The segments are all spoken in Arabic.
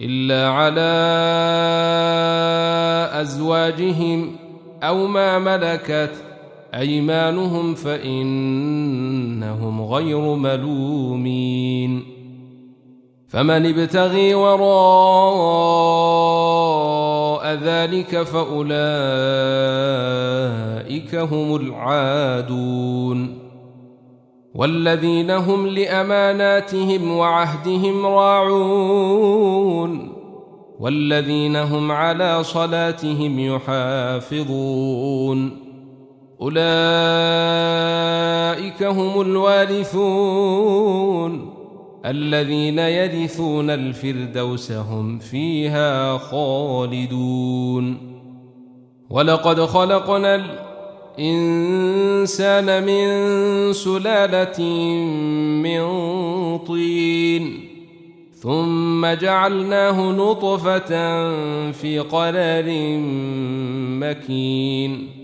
إلا على أزواجهم أو ما ملكت أيمانهم فإنهم غير ملومين. فمن ابتغي وراء ذلك فأولئك هم العادون. والذين هم لأماناتهم وعهدهم راعون والذين هم على صلاتهم يحافظون أولئك هم الوارثون الذين يرثون الفردوس هم فيها خالدون ولقد خلقنا الانسان من سلالة من طين. ثم جعلناه نطفة في قرار مكين.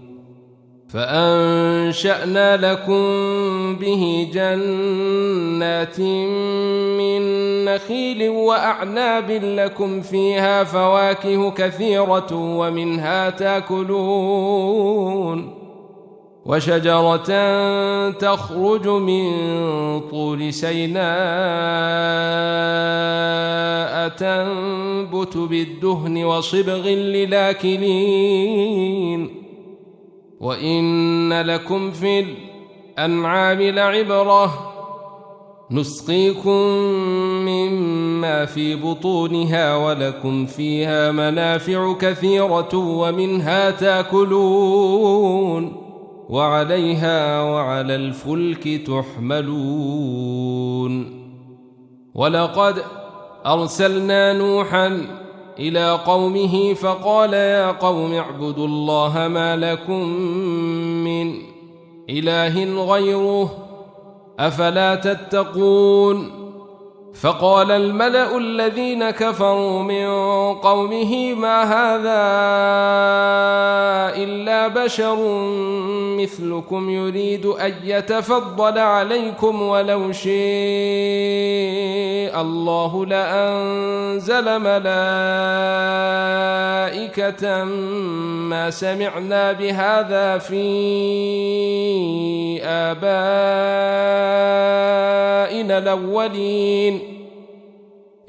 فأنشأنا لكم به جنات من نخيل وأعناب لكم فيها فواكه كثيرة ومنها تاكلون وشجرة تخرج من طول سيناء تنبت بالدهن وصبغ للآكلين وإن لكم في الأنعام لعبرة نسقيكم مما في بطونها ولكم فيها منافع كثيرة ومنها تاكلون وعليها وعلى الفلك تحملون ولقد أرسلنا نوحاً إلى قومه فقال يا قوم اعبدوا الله ما لكم من إله غيره أفلا تتقون فقال الملأ الذين كفروا من قومه ما هذا إلا بشر مثلكم يريد أن يتفضل عليكم ولو شاء الله لأنزل ملائكة ما سمعنا بهذا في آبائنا الأولين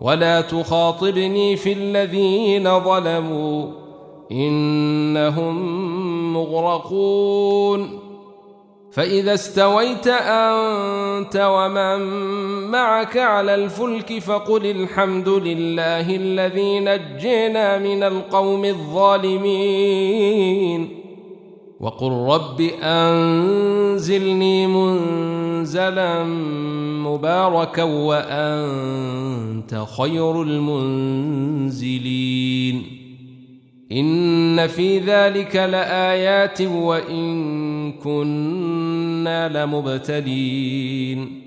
ولا تخاطبني في الذين ظلموا إنهم مغرقون. فإذا استويت أنت ومن معك على الفلك فقل الحمد لله الذي نجينا من القوم الظالمين. وقل رب أنزلني منزلا مباركا وأنت خير المنزلين. إن في ذلك لآيات وإن كنا لمبتلين.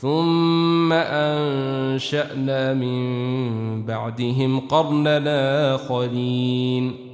ثم أنشأنا من بعدهم قرننا آخرين.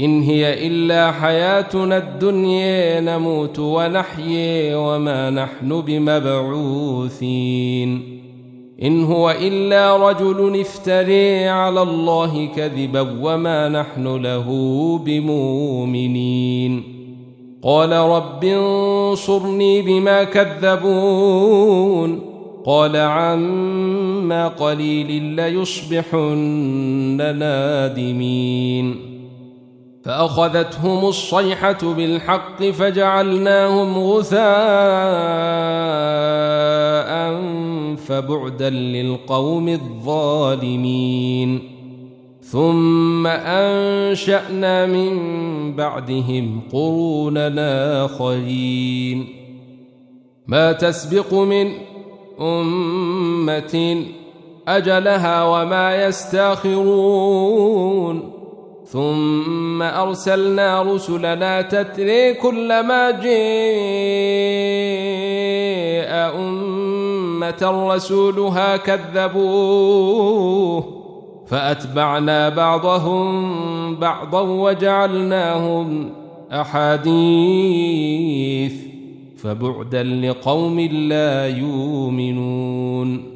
إن هي إلا حياتنا الدنيا نموت ونحيي وما نحن بمبعوثين. إن هو إلا رجل افتري على الله كذبا وما نحن له بمؤمنين. قال رب انصرني بما كذبون. قال عما قليل ليصبحن نادمين. فأخذتهم الصيحة بالحق فجعلناهم غثاء فبعدا للقوم الظالمين. ثم أنشأنا من بعدهم قرونا آخرين. ما تسبق من أمة أجلها وما يستأخرون. ثم أرسلنا رسلنا تتري كلما جاء أمة رسولها كذبوه فأتبعنا بعضهم بعضا وجعلناهم أحاديث فبعدا لقوم لا يؤمنون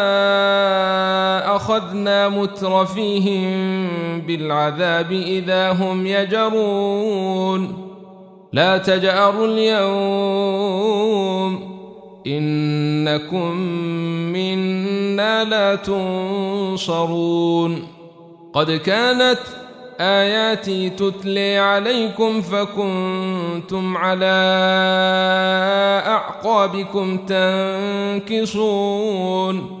أخذنا مترفيهم بالعذاب إذا هم يجرون. لا تجأروا اليوم إنكم منا لا تنصرون. قد كانت آياتي تتلي عليكم فكنتم على أعقابكم تنكصون.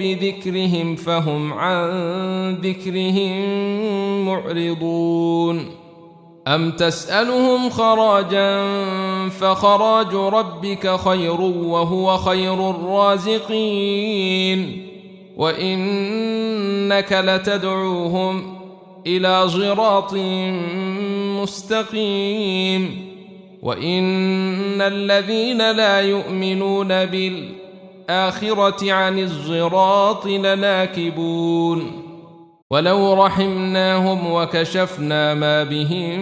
بذكرهم فهم عن ذكرهم معرضون. أم تسألهم خراجا فخراج ربك خير وهو خير الرازقين. وإنك لتدعوهم إلى صراط مستقيم. وإن الذين لا يؤمنون بالآخرة عن الصراط لناكبون. ولو رحمناهم وكشفنا ما بهم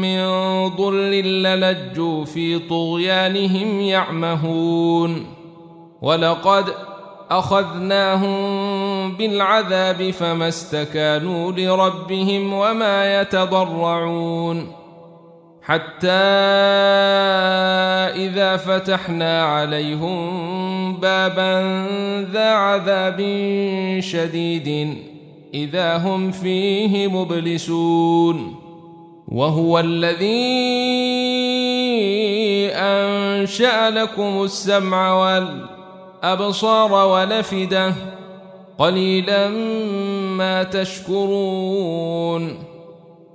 من ضر للجوا في طغيانهم يعمهون. ولقد أخذناهم بالعذاب فما استكانوا لربهم وما يتضرعون. حتى إذا فتحنا عليهم بابا ذا عذاب شديد إذا هم فيه مبلسون. وهو الذي أنشأ لكم السمع والأبصار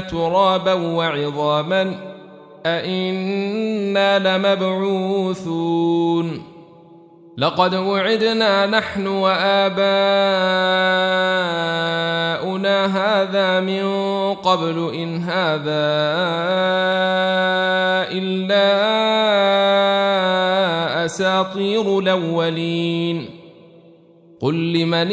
ترابا وعظاما أإنا لمبعوثون. لقد وعدنا نحن وآباؤنا هذا من قبل إن هذا إلا أساطير الأولين. قل لمن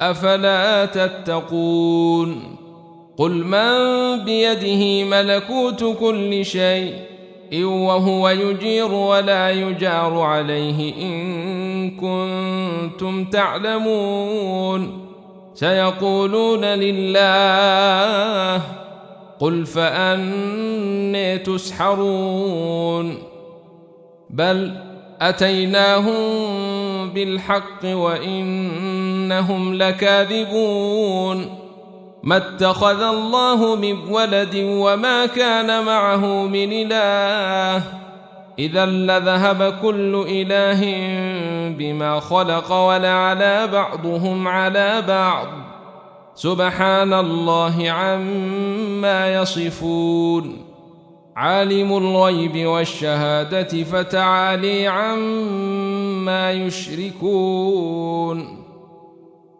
أفلا تتقون؟ قل من بيده ملكوت كل شيء إن وهو يجير ولا يجار عليه إن كنتم تعلمون. سيقولون لله قل فأني تسحرون. بل أتيناهم بالحق وإنهم لكاذبون. ما اتخذ الله من ولد وما كان معه من إله. إذا لذهب كل إله بما خلق ولعلى بعضهم على بعض. سبحان الله عما يصفون. عالم الغيب والشهادة فتعالي عما يشركون.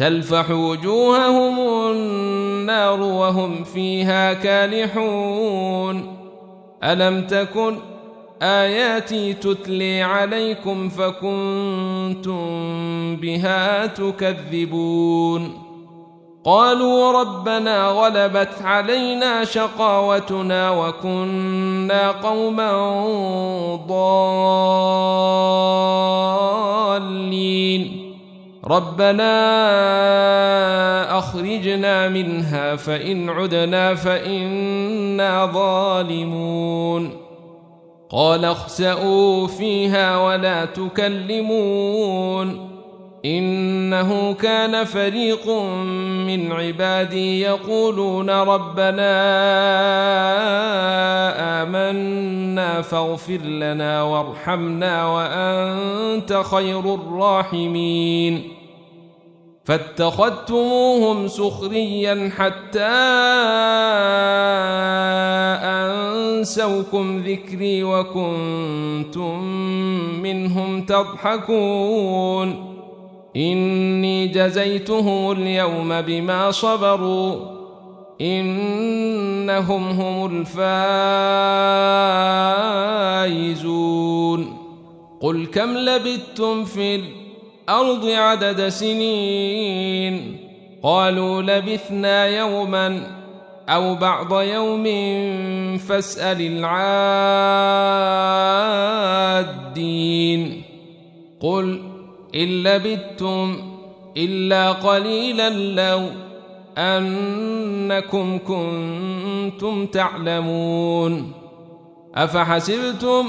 تلفح وجوههم النار وهم فيها كالحون. ألم تكن آياتي تتلي عليكم فكنتم بها تكذبون؟ قالوا ربنا غلبت علينا شقاوتنا وكنا قوما ضالين. ربنا اخرجنا منها فان عدنا فانا ظالمون قال اخسئوا فيها ولا تكلمون انه كان فريق من عبادي يقولون ربنا امنا فاغفر لنا وارحمنا وانت خير الراحمين فاتخذتموهم سخريا حتى أنسوكم ذكري وكنتم منهم تضحكون. إني جزيتهم اليوم بما صبروا. إنهم هم الفائزون. قل كم لبثتم في الأرض عدد سنين. قالوا لبثنا يوما أو بعض يوم فاسأل العادين. قل إن لبثتم إلا قليلا لو أنكم كنتم تعلمون. أفحسبتم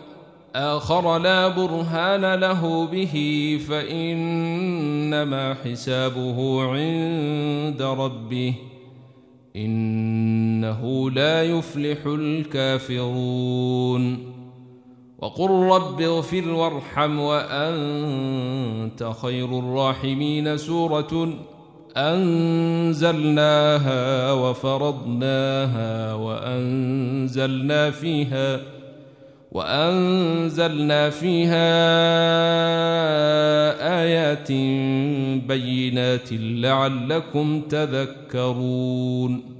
آخر لا برهان له به فإنما حسابه عند ربه إنه لا يفلح الكافرون. وقل رب اغفر وارحم وأنت خير الراحمين. سورة أنزلناها وفرضناها وأنزلنا فيها وأنزلنا فيها آيات بينات لعلكم تذكرون.